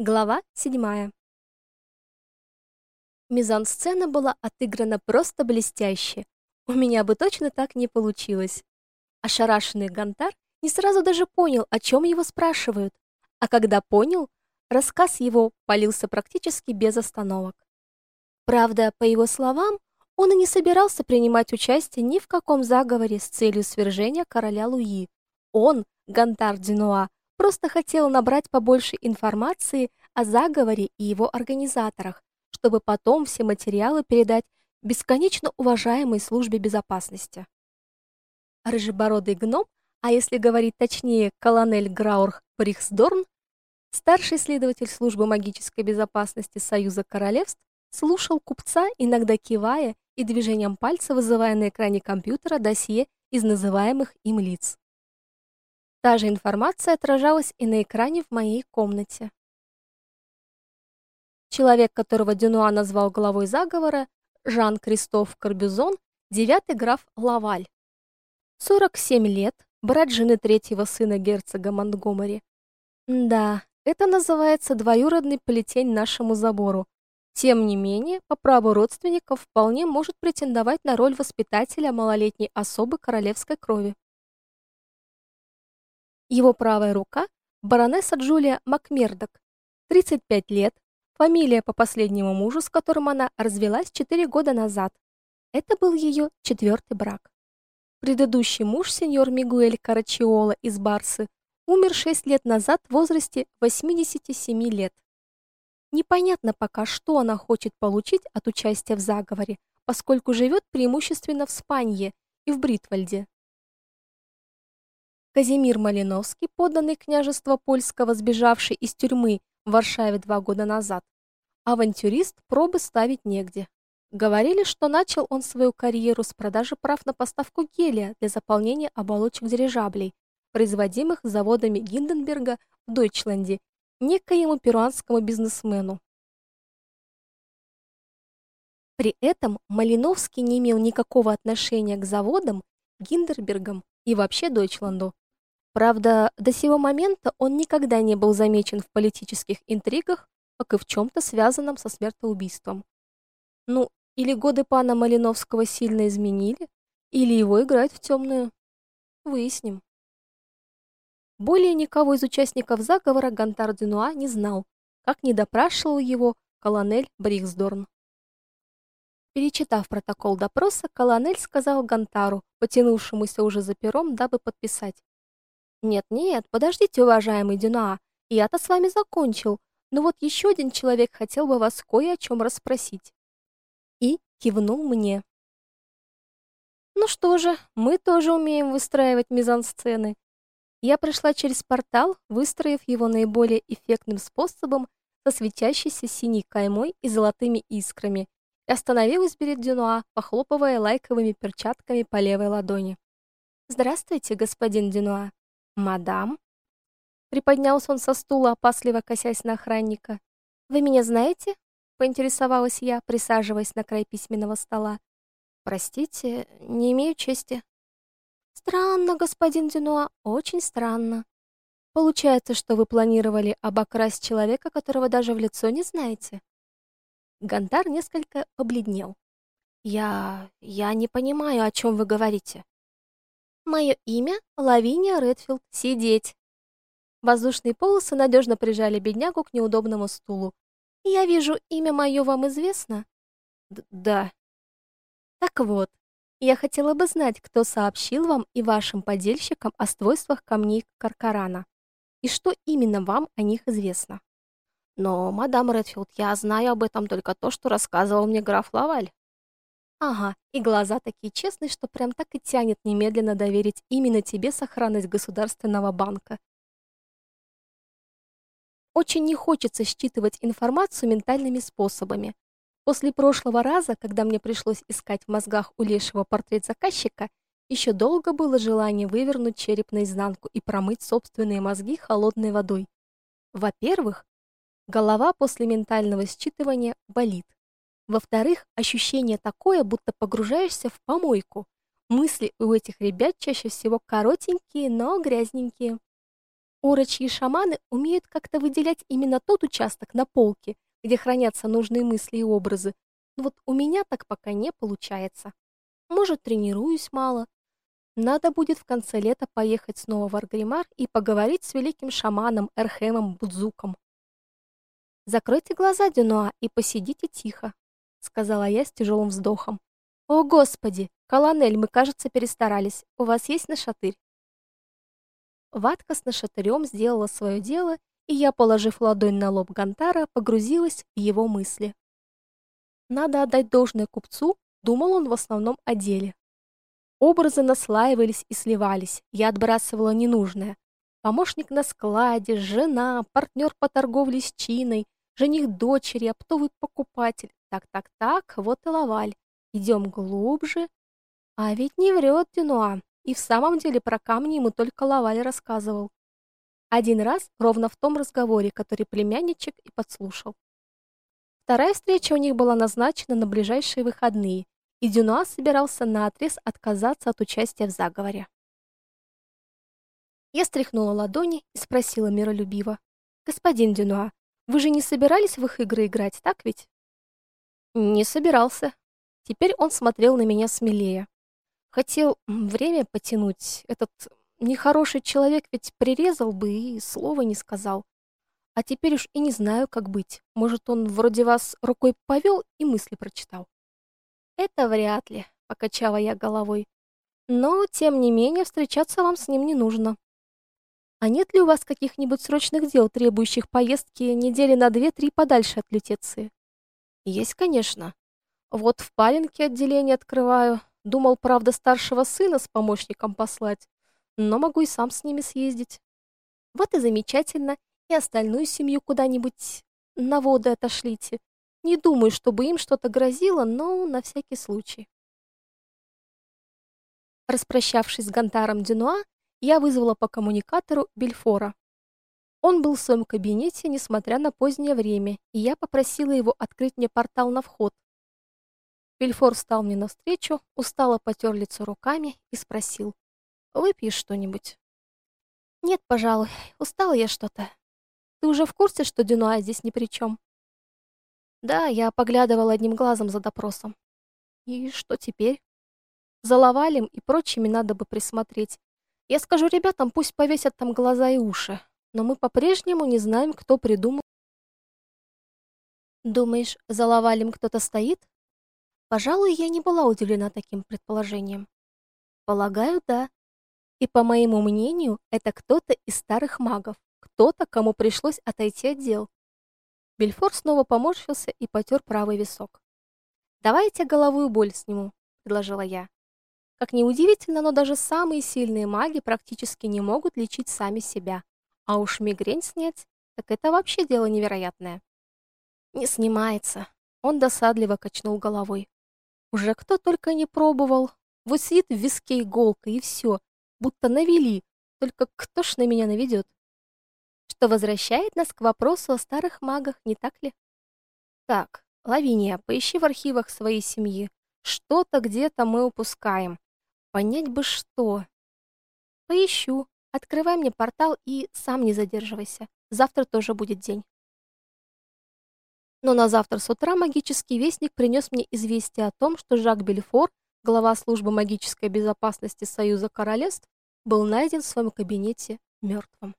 Глава 7. Мизансцена была отыграна просто блестяще. У меня бы точно так не получилось. Ошарашенный Гантар не сразу даже понял, о чем его спрашивают. А когда понял, рассказ его полился практически без остановок. Правда, по его словам, он и не собирался принимать участие ни в каком заговоре с целью свержения короля Луи. Он, Гантар Дюнуа, просто хотел набрать побольше информации о заговоре и его организаторах, чтобы потом все материалы передать бесконечно уважаемой службе безопасности. Рыжебородый гном, а если говорить точнее, колонель Граурх Брихсдорн, старший следователь службы магической безопасности Союза королевств, слушал купца, иногда кивая и движением пальца вызывая на экране компьютера досье из называемых им лиц. Та же информация отражалась и на экране в моей комнате. Человек, которого Дюнуа назвал главой заговора, Жан-Кристоф Карбюзон, девятый граф Лаваль. 47 лет, брат жены третьего сына герцога Монтгомери. Да, это называется двоюродный плетень нашему забору. Тем не менее, по праву родственников вполне может претендовать на роль воспитателя малолетней особы королевской крови. Его правая рука баронесса Джулия Макмердок, 35 лет, фамилия по последнему мужу, с которым она развелась 4 года назад. Это был ее четвертый брак. Предыдущий муж, сеньор Мигуэль Карачиола из Барсы, умер 6 лет назад в возрасте 87 лет. Непонятно пока, что она хочет получить от участия в заговоре, поскольку живет преимущественно в Спанье и в Бритвальде. Казимир Малиновский, подданный княжества польского, сбежавший из тюрьмы в Варшаве два года назад, авантюрист, пробы ставить негде. Говорили, что начал он свою карьеру с продажи прав на поставку гелия для заполнения оболочек дирижаблей, производимых заводами Гинденберга в Дойчленде, некоему перуанскому бизнесмену. При этом Малиновский не имел никакого отношения к заводам, Гинденбергам и вообще Дойчланду. Правда, до сего момента он никогда не был замечен в политических интригах, как и в чем то связанном со смертоубийством. Ну, или годы пана Малиновского сильно изменили, или его играют в темную. Выясним. Более никого из участников заговора Гантар Дюнуа не знал, как не допрашивал его колонель Бриксдорн. Перечитав протокол допроса, колонель сказал Гантару, потянувшемуся уже за пером, дабы подписать: нет-нет, подождите, уважаемый Дюна. Я-то с вами закончил. Но вот еще один человек хотел бы вас кое о чем расспросить. И кивнул мне. Ну что же, мы тоже умеем выстраивать мизансцены. Я пришла через портал, выстроив его наиболее эффектным способом со светящейся синей каймой и золотыми искрами, и остановилась перед Дюнуа, похлопывая лайковыми перчатками по левой ладони. Здравствуйте, господин Дюнуа. «Мадам?» Приподнялся он со стула, опасливо косясь на охранника. «Вы меня знаете?» — поинтересовалась я, присаживаясь на край письменного стола. «Простите, не имею чести». «Странно, господин Дюнуа, очень странно. Получается, что вы планировали обокрасть человека, которого даже в лицо не знаете?» Гантар несколько побледнел. «Я... я не понимаю, о чем вы говорите». Мое имя Лавиния Редфилд. Сидеть. Воздушные полосы надежно прижали беднягу к неудобному стулу. Я вижу, имя мое вам известно? Д да. Так вот, я хотела бы знать, кто сообщил вам и вашим подельщикам о свойствах камней Каркарана. И что именно вам о них известно? Но, мадам Редфилд, я знаю об этом только то, что рассказывал мне граф Лаваль. Ага, и глаза такие честные, что прям так и тянет немедленно доверить именно тебе сохранность государственного банка. Очень не хочется считывать информацию ментальными способами. После прошлого раза, когда мне пришлось искать в мозгах у лешего портрет заказчика, еще долго было желание вывернуть череп наизнанку и промыть собственные мозги холодной водой. Во-первых, голова после ментального считывания болит. Во-вторых, ощущение такое, будто погружаешься в помойку. Мысли у этих ребят чаще всего коротенькие, но грязненькие. Орочьи шаманы умеют как-то выделять именно тот участок на полке, где хранятся нужные мысли и образы. Но вот у меня так пока не получается. Может, тренируюсь мало. Надо будет в конце лета поехать снова в Аргримар и поговорить с великим шаманом Эрхемом Будзуком. Закройте глаза, Дюнуа, и посидите тихо, сказала я с тяжелым вздохом. О, господи, колонель, мы, кажется, перестарались. У вас есть нашатырь? Ватка с нашатырем сделала свое дело, и я, положив ладонь на лоб Гантара, погрузилась в его мысли. Надо отдать должное купцу, думал он в основном о деле. Образы наслаивались и сливались, я отбрасывала ненужное. Помощник на складе, жена, партнер по торговле с чиной, жених дочери, оптовый покупатель. Так-так-так, вот и Лаваль. Идем глубже. А ведь не врет Дюнуа. И в самом деле про камни ему только Лаваль рассказывал. Один раз ровно в том разговоре, который племянничек и подслушал. Вторая встреча у них была назначена на ближайшие выходные, и Дюнуа собирался наотрез отказаться от участия в заговоре. Я стряхнула ладони и спросила миролюбиво: "Господин Дюнуа, вы же не собирались в их игры играть, так ведь? Не собирался. Теперь он смотрел на меня смелее. Хотел время потянуть. Этот нехороший человек ведь прирезал бы и слова не сказал. А теперь уж и не знаю, как быть. Может, он вроде вас рукой повел и мысли прочитал. Это вряд ли, покачала я головой. Но тем не менее встречаться вам с ним не нужно. А нет ли у вас каких-нибудь срочных дел, требующих поездки недели на две-три подальше от Лютеции? Есть, конечно. Вот в Паленке отделение открываю. Думал, правда, старшего сына с помощником послать, но могу и сам с ними съездить. Вот и замечательно, и остальную семью куда-нибудь на воды отошлите. Не думаю, чтобы им что-то грозило, но на всякий случай. Распрощавшись с Гантаром Дюнуа, я вызвала по коммуникатору Бельфора. Он был в своем кабинете, несмотря на позднее время, и я попросила его открыть мне портал на вход. Бельфор встал мне навстречу, устало потер лицо руками и спросил: "Выпьешь что-нибудь?" "Нет, пожалуй, устала я что-то. Ты уже в курсе, что Дюнуа здесь ни при чем?» "Да, я поглядывал одним глазом за допросом. И что теперь? За Лавалем и прочими надо бы присмотреть. Я скажу ребятам, пусть повесят там глаза и уши, но мы по-прежнему не знаем, кто придумал. Думаешь, за Лавалем кто-то стоит? Пожалуй, я не была удивлена таким предположением. Полагаю, да. И по моему мнению, это кто-то из старых магов, кто-то, кому пришлось отойти от дел. Бельфор снова поморщился и потер правый висок. Давайте головую боль сниму, предложила я. Как ни удивительно, но даже самые сильные маги практически не могут лечить сами себя. А уж мигрень снять, так это вообще дело невероятное. Не снимается. Он досадливо качнул головой. Уже кто только не пробовал. Вот сидит в виске иголка и все, будто навели. Только кто ж на меня наведет? Что возвращает нас к вопросу о старых магах, не так ли? Так, Лавиния, поищи в архивах своей семьи. Что-то где-то мы упускаем. Понять бы что. Поищу. Открывай мне портал и сам не задерживайся. Завтра тоже будет день. Но на завтра с утра магический вестник принес мне известие о том, что Жак Бельфор, глава службы магической безопасности Союза королевств, был найден в своем кабинете мертвым.